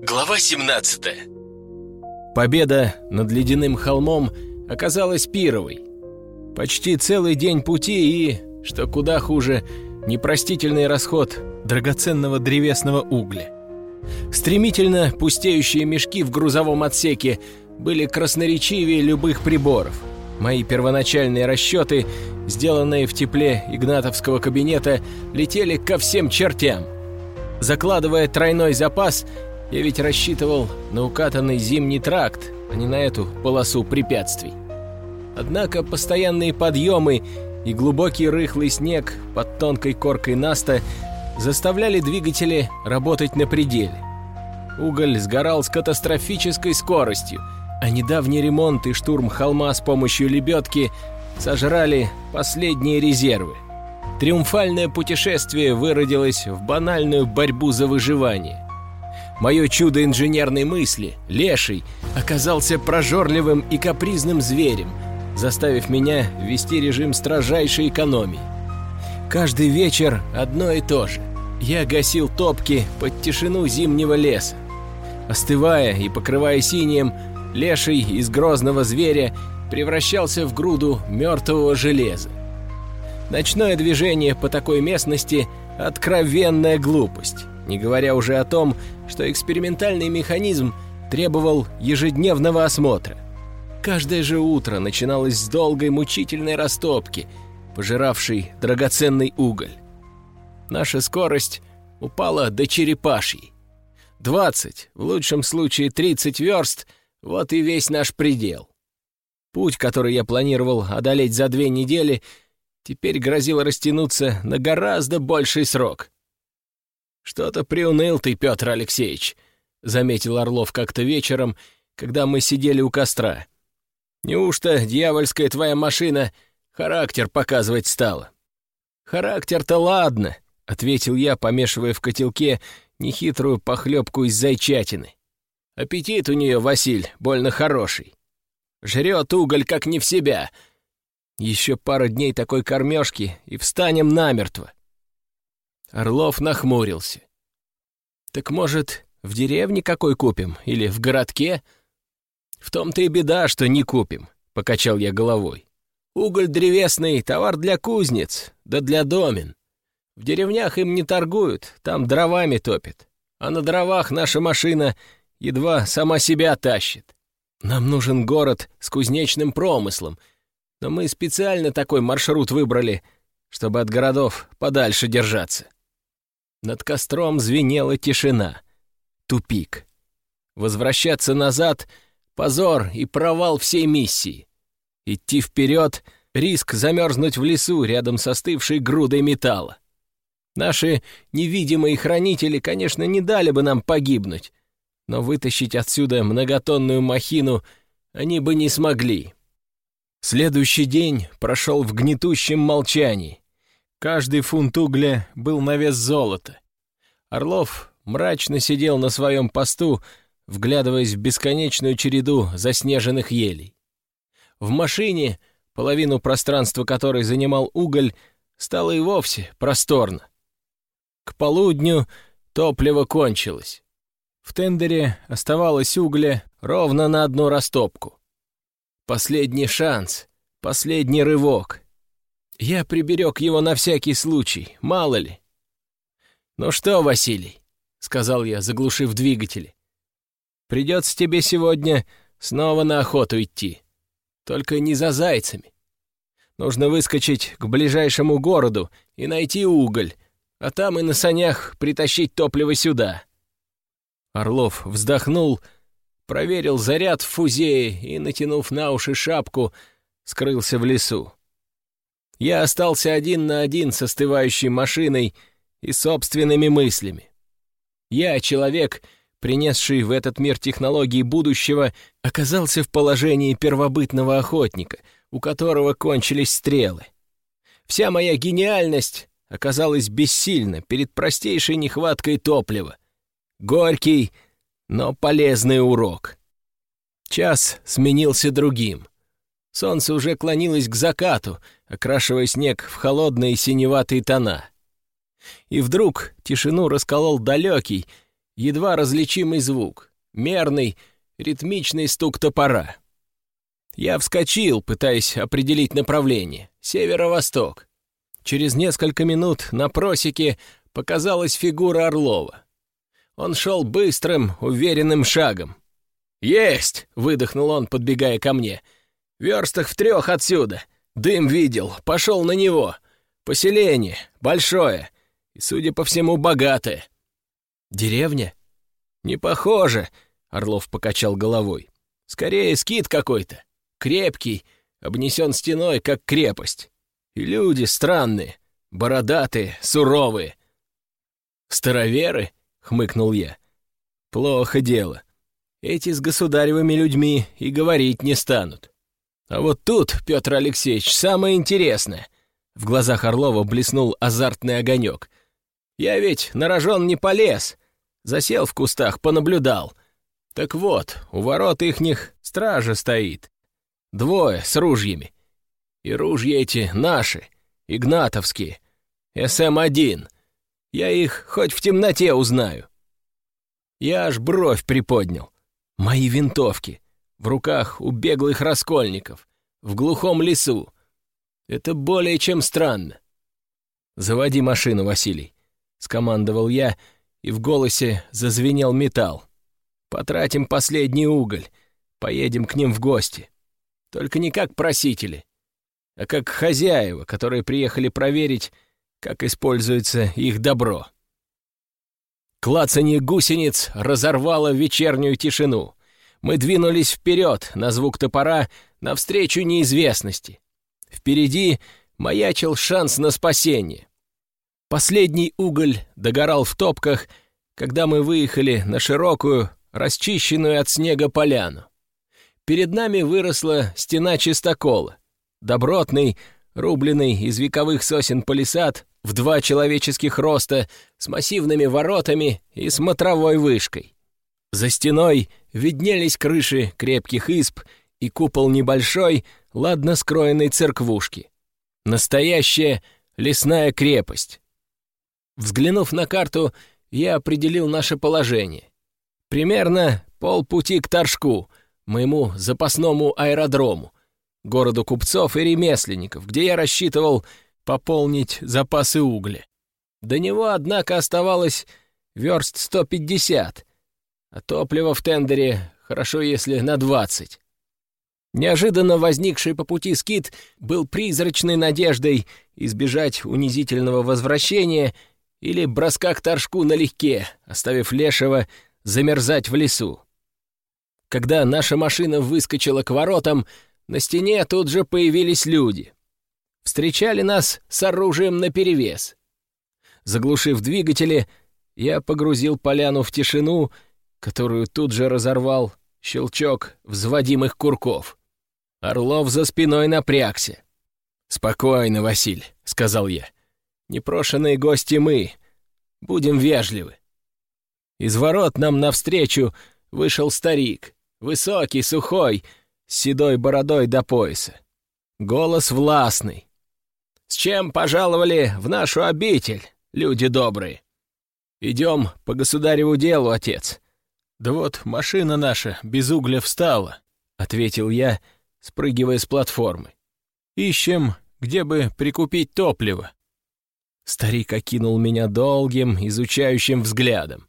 Глава 17 Победа над ледяным холмом оказалась пировой. Почти целый день пути и, что куда хуже, непростительный расход драгоценного древесного угля. Стремительно пустеющие мешки в грузовом отсеке были красноречивее любых приборов. Мои первоначальные расчеты, сделанные в тепле игнатовского кабинета, летели ко всем чертям. Закладывая тройной запас, я ведь рассчитывал на укатанный зимний тракт, а не на эту полосу препятствий. Однако постоянные подъемы и глубокий рыхлый снег под тонкой коркой наста заставляли двигатели работать на пределе. Уголь сгорал с катастрофической скоростью, а недавний ремонт и штурм холма с помощью лебедки сожрали последние резервы. Триумфальное путешествие выродилось в банальную борьбу за выживание. Мое чудо инженерной мысли, леший, оказался прожорливым и капризным зверем, заставив меня вести режим строжайшей экономии. Каждый вечер одно и то же. Я гасил топки под тишину зимнего леса. Остывая и покрывая синим, леший из грозного зверя превращался в груду мертвого железа. Ночное движение по такой местности – откровенная глупость, не говоря уже о том, что экспериментальный механизм требовал ежедневного осмотра. Каждое же утро начиналось с долгой мучительной растопки, пожиравшей драгоценный уголь. Наша скорость упала до черепашьей. 20, в лучшем случае 30 верст — вот и весь наш предел. Путь, который я планировал одолеть за две недели, теперь грозил растянуться на гораздо больший срок. «Что-то приуныл ты, Петр Алексеевич», — заметил Орлов как-то вечером, когда мы сидели у костра. «Неужто дьявольская твоя машина характер показывать стала?» «Характер-то ладно», — ответил я, помешивая в котелке нехитрую похлебку из зайчатины. «Аппетит у нее, Василь, больно хороший. Жрет уголь как не в себя. Еще пара дней такой кормежки, и встанем намертво». Орлов нахмурился. «Так, может, в деревне какой купим? Или в городке?» «В том-то и беда, что не купим», — покачал я головой. «Уголь древесный — товар для кузнец, да для домен. В деревнях им не торгуют, там дровами топят. А на дровах наша машина едва сама себя тащит. Нам нужен город с кузнечным промыслом, но мы специально такой маршрут выбрали, чтобы от городов подальше держаться». Над костром звенела тишина. Тупик. Возвращаться назад — позор и провал всей миссии. Идти вперед — риск замерзнуть в лесу рядом с остывшей грудой металла. Наши невидимые хранители, конечно, не дали бы нам погибнуть, но вытащить отсюда многотонную махину они бы не смогли. Следующий день прошел в гнетущем молчании. Каждый фунт угля был на вес золота. Орлов мрачно сидел на своем посту, вглядываясь в бесконечную череду заснеженных елей. В машине, половину пространства которой занимал уголь, стало и вовсе просторно. К полудню топливо кончилось. В тендере оставалось угля ровно на одну растопку. Последний шанс, последний рывок — я приберег его на всякий случай, мало ли. «Ну что, Василий?» — сказал я, заглушив двигатели. «Придется тебе сегодня снова на охоту идти. Только не за зайцами. Нужно выскочить к ближайшему городу и найти уголь, а там и на санях притащить топливо сюда». Орлов вздохнул, проверил заряд в фузее и, натянув на уши шапку, скрылся в лесу. Я остался один на один с остывающей машиной и собственными мыслями. Я, человек, принесший в этот мир технологии будущего, оказался в положении первобытного охотника, у которого кончились стрелы. Вся моя гениальность оказалась бессильна перед простейшей нехваткой топлива. Горький, но полезный урок. Час сменился другим. Солнце уже клонилось к закату, окрашивая снег в холодные синеватые тона. И вдруг тишину расколол далекий, едва различимый звук, мерный, ритмичный стук топора. Я вскочил, пытаясь определить направление. Северо-восток. Через несколько минут на просеке показалась фигура Орлова. Он шел быстрым, уверенным шагом. «Есть!» — выдохнул он, подбегая ко мне. «Верстах в трех отсюда. Дым видел, пошел на него. Поселение, большое и, судя по всему, богатое». «Деревня?» «Не похоже», — Орлов покачал головой. «Скорее скит какой-то. Крепкий, обнесен стеной, как крепость. И люди странные, бородатые, суровые. «Староверы?» — хмыкнул я. «Плохо дело. Эти с государевыми людьми и говорить не станут. А вот тут, Петр Алексеевич, самое интересное». В глазах Орлова блеснул азартный огонек. «Я ведь на рожон не полез. Засел в кустах, понаблюдал. Так вот, у ворот ихних стража стоит. Двое с ружьями. И ружья эти наши, игнатовские, СМ-1. Я их хоть в темноте узнаю. Я аж бровь приподнял. Мои винтовки. В руках у беглых раскольников. В глухом лесу. Это более чем странно. «Заводи машину, Василий», — скомандовал я, и в голосе зазвенел металл. «Потратим последний уголь. Поедем к ним в гости. Только не как просители, а как хозяева, которые приехали проверить, как используется их добро. Клацанье гусениц разорвало вечернюю тишину. Мы двинулись вперед на звук топора навстречу неизвестности. Впереди маячил шанс на спасение. Последний уголь догорал в топках, когда мы выехали на широкую, расчищенную от снега поляну. Перед нами выросла стена чистокола. Добротный, рубленный из вековых сосен палисад в два человеческих роста, с массивными воротами и смотровой вышкой. За стеной виднелись крыши крепких исп и купол небольшой, ладно скроенной церквушки. Настоящая лесная крепость. Взглянув на карту, я определил наше положение. Примерно полпути к Торжку, моему запасному аэродрому, городу купцов и ремесленников, где я рассчитывал пополнить запасы угля. До него, однако, оставалось верст 150, а топлива в тендере хорошо, если на 20. Неожиданно возникший по пути скит был призрачной надеждой избежать унизительного возвращения или броска к торжку налегке, оставив лешего замерзать в лесу. Когда наша машина выскочила к воротам, на стене тут же появились люди. Встречали нас с оружием наперевес. Заглушив двигатели, я погрузил поляну в тишину, которую тут же разорвал щелчок взводимых курков. Орлов за спиной напрягся. «Спокойно, Василь», — сказал я. «Непрошенные гости мы. Будем вежливы». Из ворот нам навстречу вышел старик, Высокий, сухой, с седой бородой до пояса. Голос властный. «С чем пожаловали в нашу обитель, люди добрые?» «Идем по государеву делу, отец». «Да вот машина наша без угля встала», — ответил я, спрыгивая с платформы. «Ищем, где бы прикупить топливо». Старик окинул меня долгим, изучающим взглядом.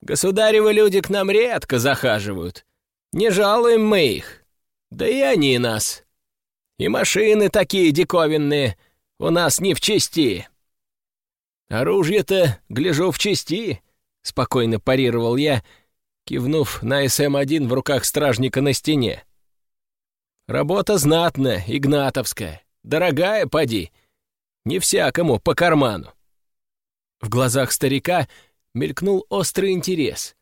Государевы люди к нам редко захаживают. Не жалуем мы их. Да и они нас. И машины такие диковинные у нас не в чести. Оружие-то, гляжу, в чести, — спокойно парировал я, кивнув на СМ-1 в руках стражника на стене. Работа знатная, игнатовская, дорогая, поди. Не всякому по карману. В глазах старика — мелькнул острый интерес.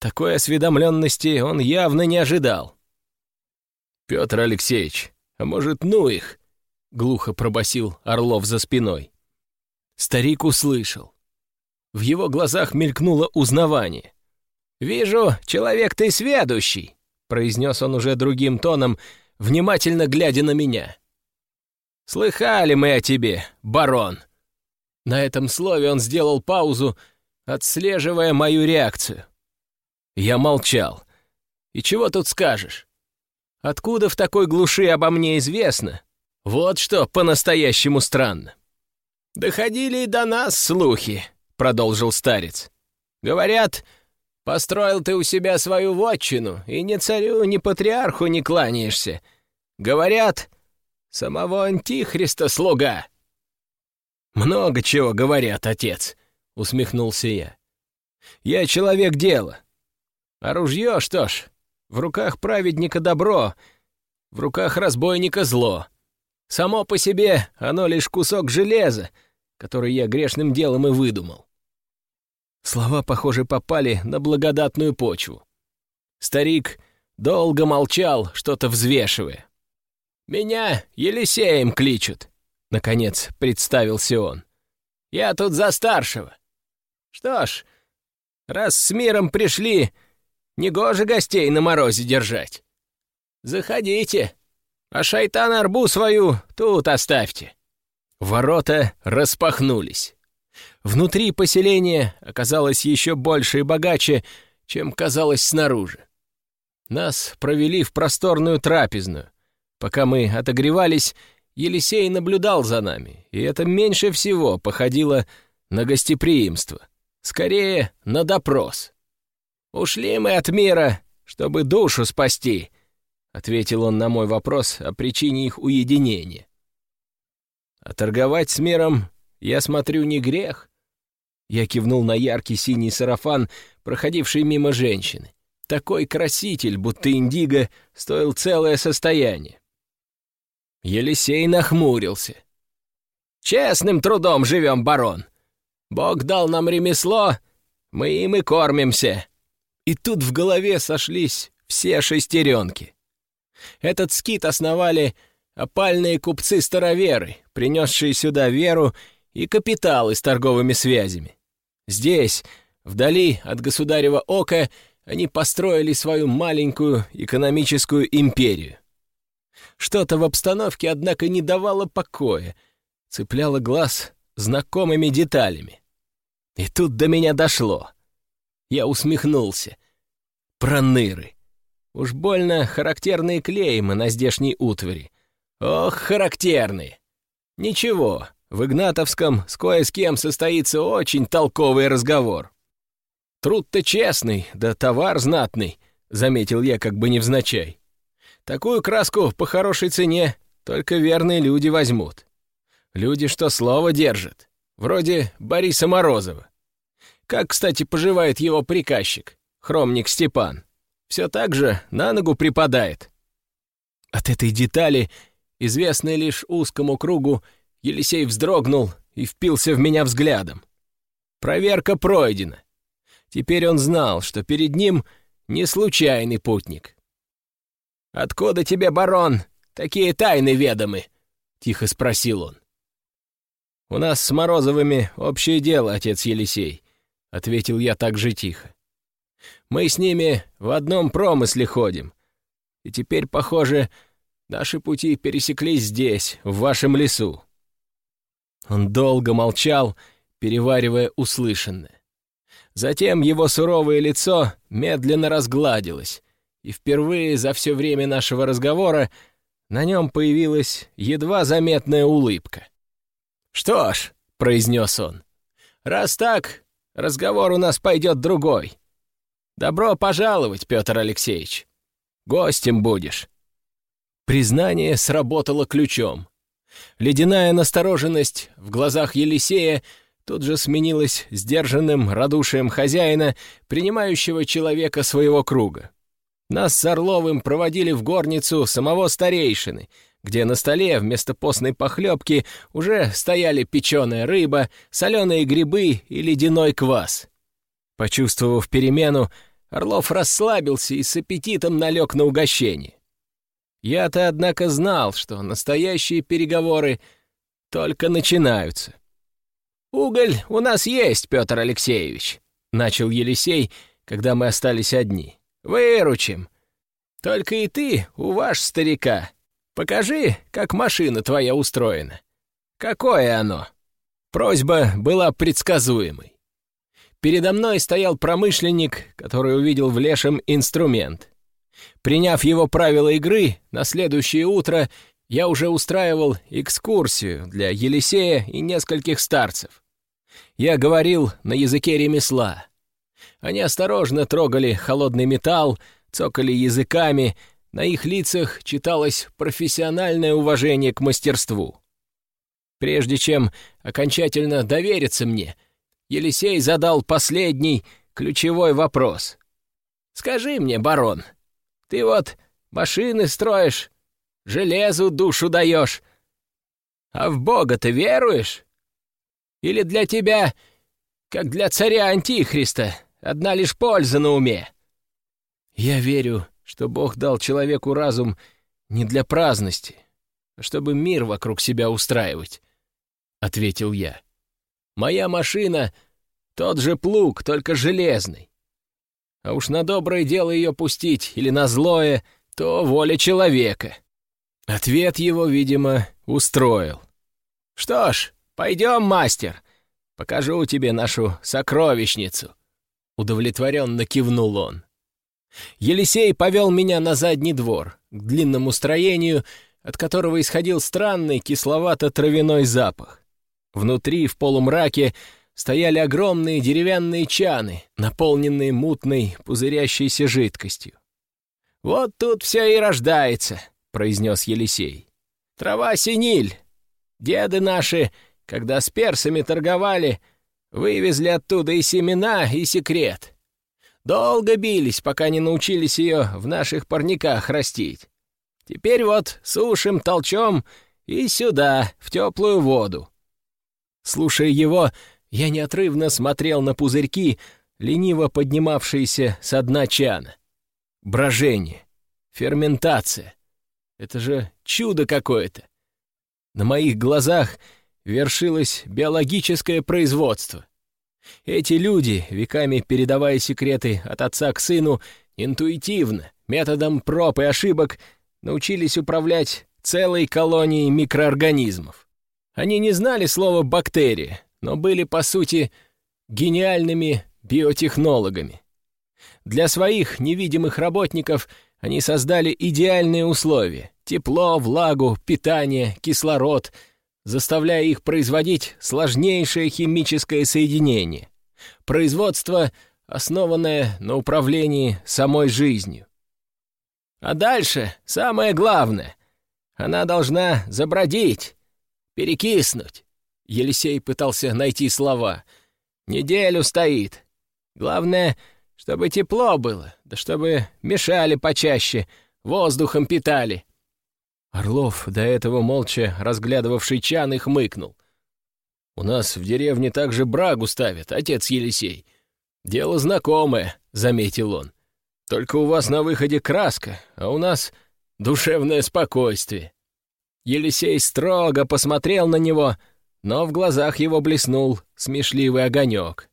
Такой осведомленности он явно не ожидал. «Петр Алексеевич, а может, ну их?» — глухо пробасил Орлов за спиной. Старик услышал. В его глазах мелькнуло узнавание. «Вижу, человек ты сведущий», — произнес он уже другим тоном, внимательно глядя на меня. «Слыхали мы о тебе, барон». На этом слове он сделал паузу, отслеживая мою реакцию. Я молчал. И чего тут скажешь? Откуда в такой глуши обо мне известно? Вот что по-настоящему странно. «Доходили и до нас слухи», — продолжил старец. «Говорят, построил ты у себя свою вотчину, и ни царю, ни патриарху не кланяешься. Говорят, самого Антихриста слуга». «Много чего говорят, отец», — усмехнулся я. «Я человек дела. А ружье, что ж, в руках праведника добро, в руках разбойника зло. Само по себе оно лишь кусок железа, который я грешным делом и выдумал». Слова, похоже, попали на благодатную почву. Старик долго молчал, что-то взвешивая. «Меня Елисеем кличут», — наконец представился он. «Я тут за старшего. Что ж, раз с миром пришли, негоже гостей на морозе держать. Заходите, а шайтан-арбу свою тут оставьте». Ворота распахнулись. Внутри поселения оказалось еще больше и богаче, чем казалось снаружи. Нас провели в просторную трапезную. Пока мы отогревались, Елисей наблюдал за нами, и это меньше всего походило на гостеприимство. Скорее, на допрос. «Ушли мы от мира, чтобы душу спасти», — ответил он на мой вопрос о причине их уединения. «А торговать с миром, я смотрю, не грех». Я кивнул на яркий синий сарафан, проходивший мимо женщины. Такой краситель, будто индиго, стоил целое состояние. Елисей нахмурился. «Честным трудом живем, барон. Бог дал нам ремесло, мы им и кормимся». И тут в голове сошлись все шестеренки. Этот скит основали опальные купцы-староверы, принесшие сюда веру и капиталы с торговыми связями. Здесь, вдали от государева ока, они построили свою маленькую экономическую империю. Что-то в обстановке, однако, не давало покоя, цепляло глаз знакомыми деталями. И тут до меня дошло. Я усмехнулся. Проныры. Уж больно характерные клеймы на здешней утвари. Ох, характерные. Ничего, в Игнатовском с кое с кем состоится очень толковый разговор. Труд-то честный, да товар знатный, заметил я как бы невзначай. Такую краску по хорошей цене только верные люди возьмут. Люди, что слово держат, вроде Бориса Морозова. Как, кстати, поживает его приказчик, хромник Степан. Все так же на ногу припадает. От этой детали, известной лишь узкому кругу, Елисей вздрогнул и впился в меня взглядом. Проверка пройдена. Теперь он знал, что перед ним не случайный путник. «Откуда тебе, барон, такие тайны ведомы?» — тихо спросил он. «У нас с Морозовыми общее дело, отец Елисей», — ответил я так же тихо. «Мы с ними в одном промысле ходим, и теперь, похоже, наши пути пересеклись здесь, в вашем лесу». Он долго молчал, переваривая услышанное. Затем его суровое лицо медленно разгладилось, и впервые за все время нашего разговора на нем появилась едва заметная улыбка. «Что ж», — произнес он, — «раз так, разговор у нас пойдет другой. Добро пожаловать, Петр Алексеевич. Гостем будешь». Признание сработало ключом. Ледяная настороженность в глазах Елисея тут же сменилась сдержанным радушием хозяина, принимающего человека своего круга. Нас с Орловым проводили в горницу самого старейшины, где на столе вместо постной похлебки уже стояли печеная рыба, соленые грибы и ледяной квас. Почувствовав перемену, Орлов расслабился и с аппетитом налег на угощение. Я-то, однако, знал, что настоящие переговоры только начинаются. «Уголь у нас есть, Петр Алексеевич», — начал Елисей, когда мы остались одни. Выручим. Только и ты, у ваш старика, покажи, как машина твоя устроена. Какое оно?» Просьба была предсказуемой. Передо мной стоял промышленник, который увидел в лешем инструмент. Приняв его правила игры, на следующее утро я уже устраивал экскурсию для Елисея и нескольких старцев. Я говорил на языке ремесла. Они осторожно трогали холодный металл, цокали языками, на их лицах читалось профессиональное уважение к мастерству. Прежде чем окончательно довериться мне, Елисей задал последний, ключевой вопрос. «Скажи мне, барон, ты вот машины строишь, железу душу даешь, а в Бога ты веруешь? Или для тебя, как для царя Антихриста, одна лишь польза на уме?» «Я верю, что Бог дал человеку разум не для праздности, а чтобы мир вокруг себя устраивать», — ответил я. «Моя машина — тот же плуг, только железный. А уж на доброе дело ее пустить или на злое, то воля человека». Ответ его, видимо, устроил. «Что ж, пойдем, мастер, покажу тебе нашу сокровищницу», — удовлетворенно кивнул он. Елисей повел меня на задний двор, к длинному строению, от которого исходил странный кисловато-травяной запах. Внутри, в полумраке, стояли огромные деревянные чаны, наполненные мутной, пузырящейся жидкостью. «Вот тут все и рождается», — произнес Елисей. «Трава синиль. Деды наши, когда с персами торговали, вывезли оттуда и семена, и секрет. Долго бились, пока не научились ее в наших парниках растить. Теперь вот сушим, толчем и сюда, в теплую воду. Слушая его, я неотрывно смотрел на пузырьки, лениво поднимавшиеся со дна чана. Брожение, ферментация. Это же чудо какое-то. На моих глазах вершилось биологическое производство. Эти люди, веками передавая секреты от отца к сыну, интуитивно, методом проб и ошибок, научились управлять целой колонией микроорганизмов. Они не знали слова «бактерия», но были, по сути, гениальными биотехнологами. Для своих невидимых работников они создали идеальные условия — тепло, влагу, питание, кислород — заставляя их производить сложнейшее химическое соединение. Производство, основанное на управлении самой жизнью. А дальше самое главное. Она должна забродить, перекиснуть. Елисей пытался найти слова. Неделю стоит. Главное, чтобы тепло было, да чтобы мешали почаще, воздухом питали. Орлов, до этого молча разглядывавший чан, и хмыкнул. «У нас в деревне также брагу ставят, отец Елисей. Дело знакомое», — заметил он. «Только у вас на выходе краска, а у нас душевное спокойствие». Елисей строго посмотрел на него, но в глазах его блеснул смешливый огонек.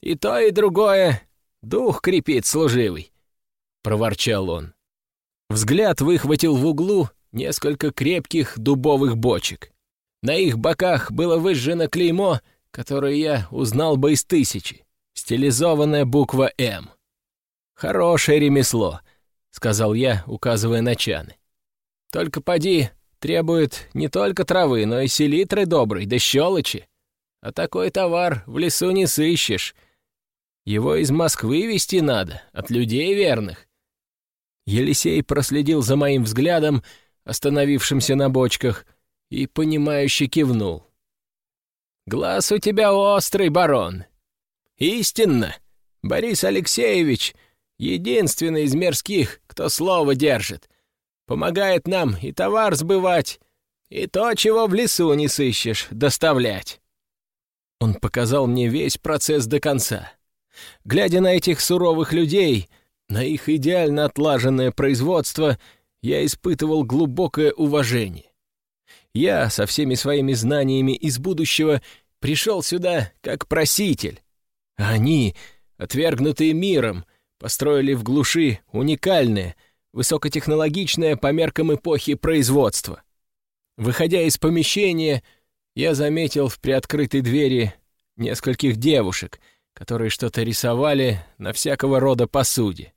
«И то, и другое дух крепит служивый», — проворчал он. Взгляд выхватил в углу несколько крепких дубовых бочек. На их боках было выжжено клеймо, которое я узнал бы из тысячи. Стилизованная буква «М». «Хорошее ремесло», — сказал я, указывая на чаны. «Только поди, требует не только травы, но и селитры доброй, да щелочи. А такой товар в лесу не сыщешь. Его из Москвы везти надо, от людей верных». Елисей проследил за моим взглядом, остановившимся на бочках, и, понимающе кивнул. «Глаз у тебя острый, барон. Истинно, Борис Алексеевич — единственный из мирских, кто слово держит. Помогает нам и товар сбывать, и то, чего в лесу не сыщешь, доставлять». Он показал мне весь процесс до конца. Глядя на этих суровых людей, на их идеально отлаженное производство — я испытывал глубокое уважение. Я со всеми своими знаниями из будущего пришел сюда как проситель. А они, отвергнутые миром, построили в глуши уникальное, высокотехнологичное по меркам эпохи производство. Выходя из помещения, я заметил в приоткрытой двери нескольких девушек, которые что-то рисовали на всякого рода посуде.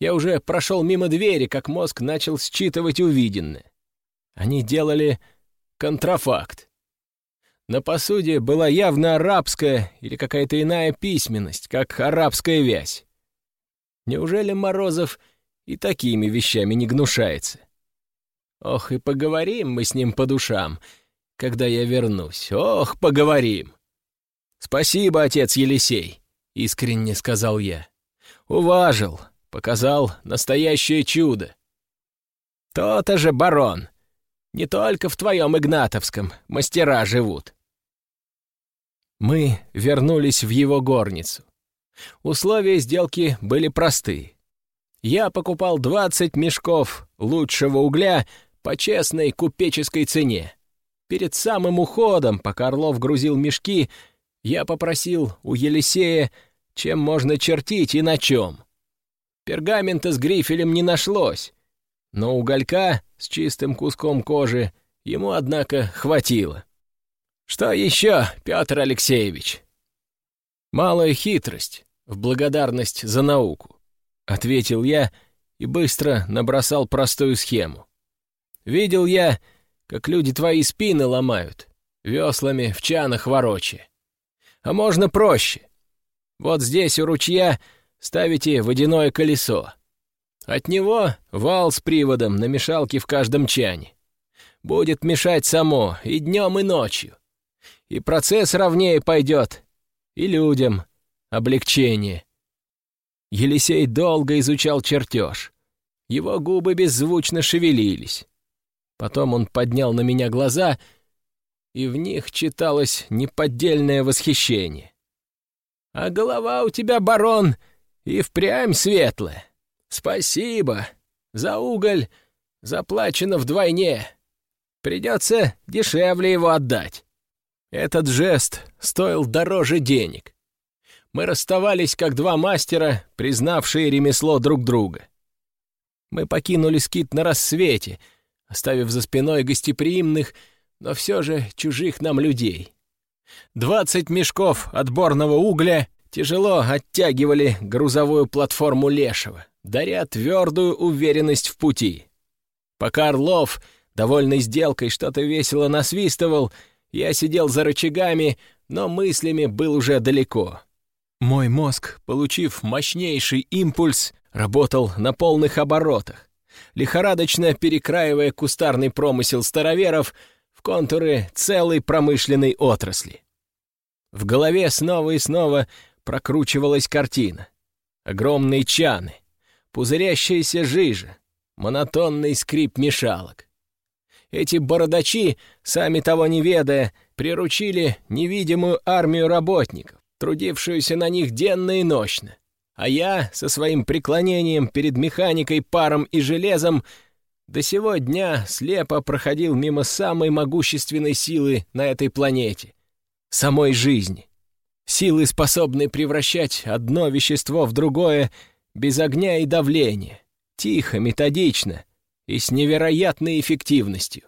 Я уже прошел мимо двери, как мозг начал считывать увиденное. Они делали контрафакт. На посуде была явно арабская или какая-то иная письменность, как арабская вязь. Неужели Морозов и такими вещами не гнушается? Ох, и поговорим мы с ним по душам, когда я вернусь. Ох, поговорим. Спасибо, отец Елисей, — искренне сказал я. Уважил, показал настоящее чудо. То-то же, барон, не только в твоем Игнатовском мастера живут. Мы вернулись в его горницу. Условия сделки были просты. Я покупал 20 мешков лучшего угля по честной купеческой цене. Перед самым уходом, пока Орлов грузил мешки, я попросил у Елисея, чем можно чертить и на чем. Пергамента с грифелем не нашлось, но уголька с чистым куском кожи ему, однако, хватило. «Что еще, Петр Алексеевич?» «Малая хитрость в благодарность за науку», — ответил я и быстро набросал простую схему. «Видел я, как люди твои спины ломают, веслами в чанах ворочая. А можно проще. Вот здесь у ручья ставите водяное колесо. От него вал с приводом на мешалке в каждом чане. Будет мешать само и днем, и ночью. И процесс ровнее пойдет, и людям облегчение. Елисей долго изучал чертеж. Его губы беззвучно шевелились. Потом он поднял на меня глаза, и в них читалось неподдельное восхищение. «А голова у тебя, барон, и впрямь светлая. Спасибо. За уголь заплачено вдвойне. Придется дешевле его отдать. Этот жест стоил дороже денег. Мы расставались как два мастера, признавшие ремесло друг друга. Мы покинули скит на рассвете, оставив за спиной гостеприимных, но все же чужих нам людей. Двадцать мешков отборного угля тяжело оттягивали грузовую платформу Лешего, даря твердую уверенность в пути. Пока Орлов, довольный сделкой, что-то весело насвистывал, я сидел за рычагами, но мыслями был уже далеко. Мой мозг, получив мощнейший импульс, работал на полных оборотах, лихорадочно перекраивая кустарный промысел староверов в контуры целой промышленной отрасли. В голове снова и снова прокручивалась картина. Огромные чаны, пузырящаяся жижа, монотонный скрип мешалок. Эти бородачи, сами того не ведая, приручили невидимую армию работников, трудившуюся на них денно и нощно. А я, со своим преклонением перед механикой, паром и железом, до сего дня слепо проходил мимо самой могущественной силы на этой планете — самой жизни. Силы, способные превращать одно вещество в другое без огня и давления, тихо, методично и с невероятной эффективностью.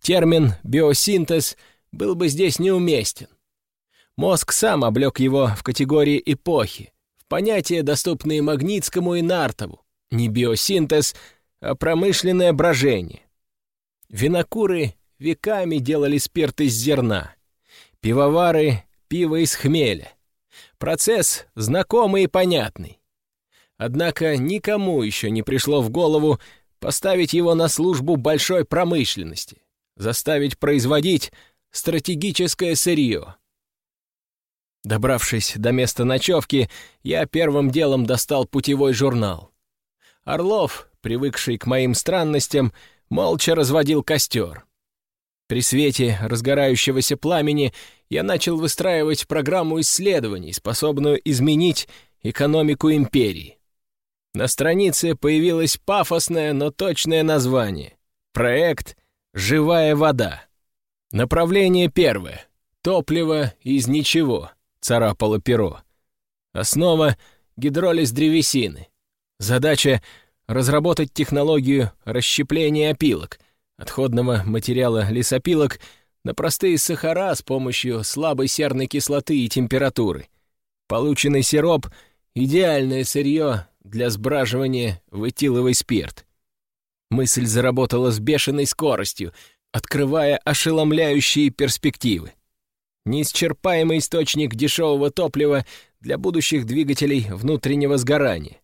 Термин «биосинтез» был бы здесь неуместен. Мозг сам облег его в категории эпохи, в понятия, доступные Магнитскому и Нартову. Не биосинтез, а промышленное брожение. Винокуры веками делали спирт из зерна. Пивовары пиво из хмеля. Процесс знакомый и понятный. Однако никому еще не пришло в голову поставить его на службу большой промышленности, заставить производить стратегическое сырье. Добравшись до места ночевки, я первым делом достал путевой журнал. Орлов, привыкший к моим странностям, молча разводил костер. При свете разгорающегося пламени я начал выстраивать программу исследований, способную изменить экономику империи. На странице появилось пафосное, но точное название. Проект «Живая вода». Направление первое. Топливо из ничего, царапало перо. Основа — гидролиз древесины. Задача — разработать технологию расщепления опилок — отходного материала лесопилок на простые сахара с помощью слабой серной кислоты и температуры. Полученный сироп — идеальное сырье для сбраживания в этиловый спирт. Мысль заработала с бешеной скоростью, открывая ошеломляющие перспективы. Неисчерпаемый источник дешевого топлива для будущих двигателей внутреннего сгорания.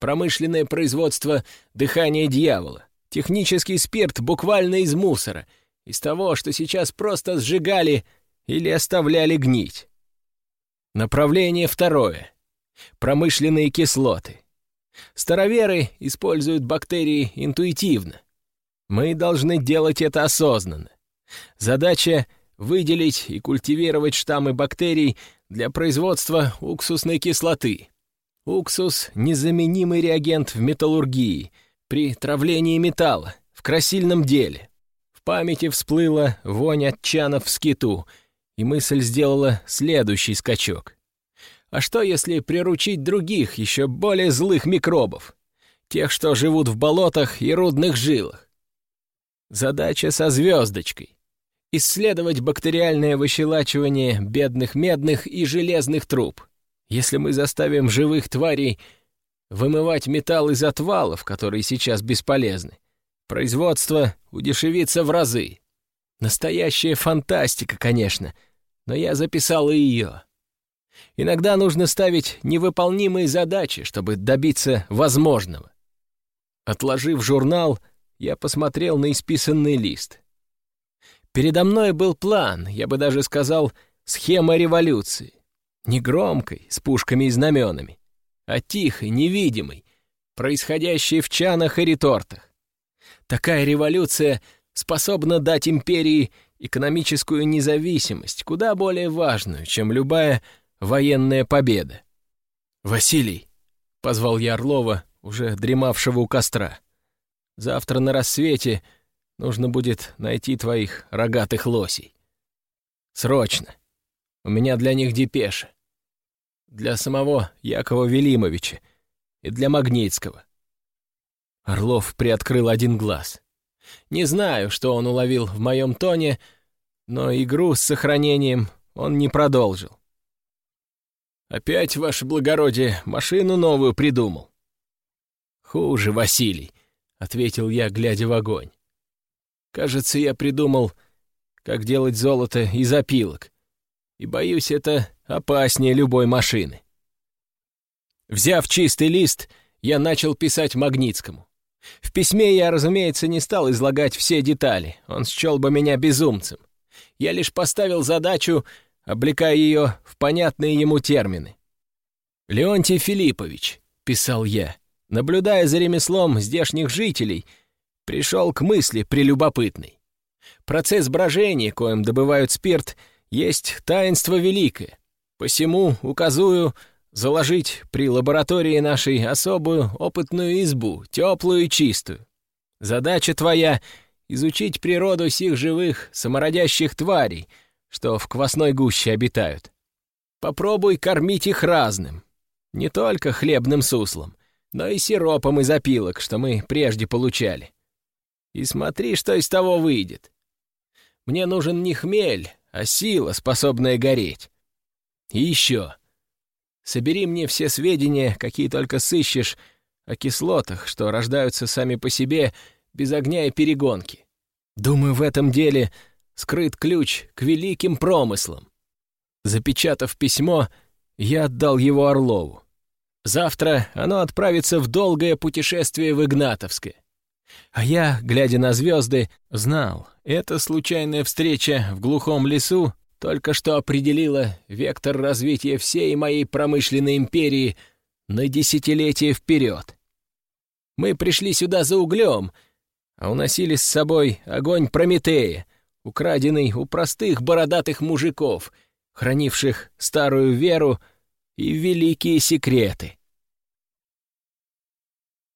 Промышленное производство дыхания дьявола. Технический спирт буквально из мусора, из того, что сейчас просто сжигали или оставляли гнить. Направление второе. Промышленные кислоты. Староверы используют бактерии интуитивно. Мы должны делать это осознанно. Задача — выделить и культивировать штаммы бактерий для производства уксусной кислоты. Уксус — незаменимый реагент в металлургии, при травлении металла, в красильном деле. В памяти всплыла вонь от чанов в скиту, и мысль сделала следующий скачок. А что, если приручить других, еще более злых микробов? Тех, что живут в болотах и рудных жилах. Задача со звездочкой. Исследовать бактериальное выщелачивание бедных медных и железных труб. Если мы заставим живых тварей вымывать металл из отвалов, которые сейчас бесполезны, производство удешевится в разы. Настоящая фантастика, конечно, но я записал и ее. Иногда нужно ставить невыполнимые задачи, чтобы добиться возможного. Отложив журнал, я посмотрел на исписанный лист. Передо мной был план, я бы даже сказал, схема революции. Не громкой, с пушками и знаменами, а тихой, невидимой, происходящей в чанах и ретортах. Такая революция способна дать империи экономическую независимость, куда более важную, чем любая военная победа. «Василий!» — позвал я Орлова, уже дремавшего у костра. «Завтра на рассвете нужно будет найти твоих рогатых лосей. Срочно. У меня для них депеша. Для самого Якова Велимовича и для Магнитского». Орлов приоткрыл один глаз. Не знаю, что он уловил в моем тоне, но игру с сохранением он не продолжил. Опять, ваше благородие, машину новую придумал. Хуже, Василий, — ответил я, глядя в огонь. Кажется, я придумал, как делать золото из опилок. И, боюсь, это опаснее любой машины. Взяв чистый лист, я начал писать Магнитскому. В письме я, разумеется, не стал излагать все детали, он счел бы меня безумцем. Я лишь поставил задачу облекая ее в понятные ему термины. «Леонтий Филиппович», — писал я, наблюдая за ремеслом здешних жителей, пришел к мысли прелюбопытной. Процесс брожения, коим добывают спирт, есть таинство великое. Посему указую заложить при лаборатории нашей особую опытную избу, теплую и чистую. Задача твоя — изучить природу сих живых, самородящих тварей — что в квасной гуще обитают. Попробуй кормить их разным. Не только хлебным суслом, но и сиропом из опилок, что мы прежде получали. И смотри, что из того выйдет. Мне нужен не хмель, а сила, способная гореть. И еще. Собери мне все сведения, какие только сыщешь, о кислотах, что рождаются сами по себе, без огня и перегонки. Думаю, в этом деле скрыт ключ к великим промыслам. Запечатав письмо, я отдал его Орлову. Завтра оно отправится в долгое путешествие в Игнатовское. А я, глядя на звезды, знал, эта случайная встреча в глухом лесу только что определила вектор развития всей моей промышленной империи на десятилетия вперед. Мы пришли сюда за углем, а уносили с собой огонь Прометея, украденный у простых бородатых мужиков, хранивших старую веру и великие секреты.